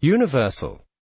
Universal.